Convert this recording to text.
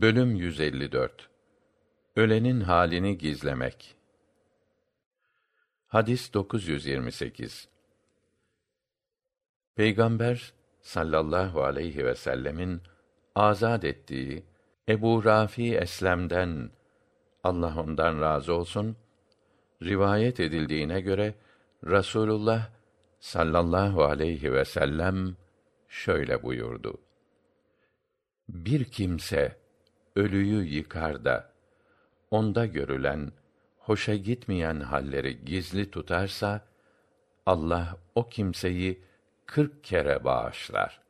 Bölüm 154 Ölenin halini gizlemek. Hadis 928. Peygamber sallallahu aleyhi ve sellemin azad ettiği Ebu Rafi Eslem'den Allah ondan razı olsun rivayet edildiğine göre Rasulullah sallallahu aleyhi ve sellem şöyle buyurdu. Bir kimse ölüyü yıkar da onda görülen hoşa gitmeyen halleri gizli tutarsa Allah o kimseyi kırk kere bağışlar.